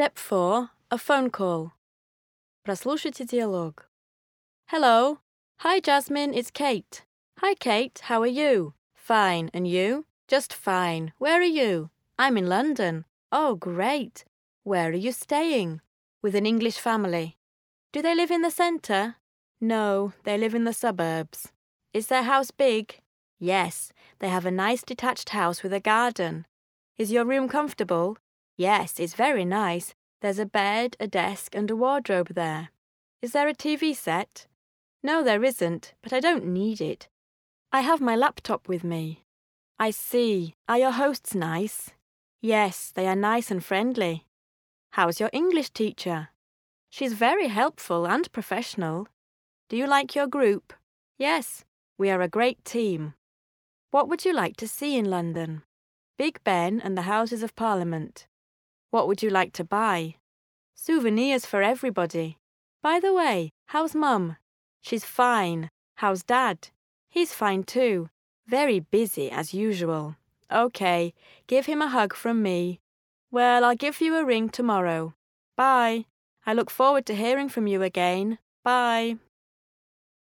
Step 4. A phone call. Прослушайте диалог. Hello. Hi, Jasmine. It's Kate. Hi, Kate. How are you? Fine. And you? Just fine. Where are you? I'm in London. Oh, great. Where are you staying? With an English family. Do they live in the centre? No, they live in the suburbs. Is their house big? Yes, they have a nice detached house with a garden. Is your room comfortable? Yes, it's very nice. There's a bed, a desk, and a wardrobe there. Is there a TV set? No, there isn't, but I don't need it. I have my laptop with me. I see. Are your hosts nice? Yes, they are nice and friendly. How's your English teacher? She's very helpful and professional. Do you like your group? Yes, we are a great team. What would you like to see in London? Big Ben and the Houses of Parliament. What would you like to buy? Souvenirs for everybody. By the way, how's Mum? She's fine. How's Dad? He's fine too. Very busy as usual. OK, give him a hug from me. Well, I'll give you a ring tomorrow. Bye. I look forward to hearing from you again. Bye.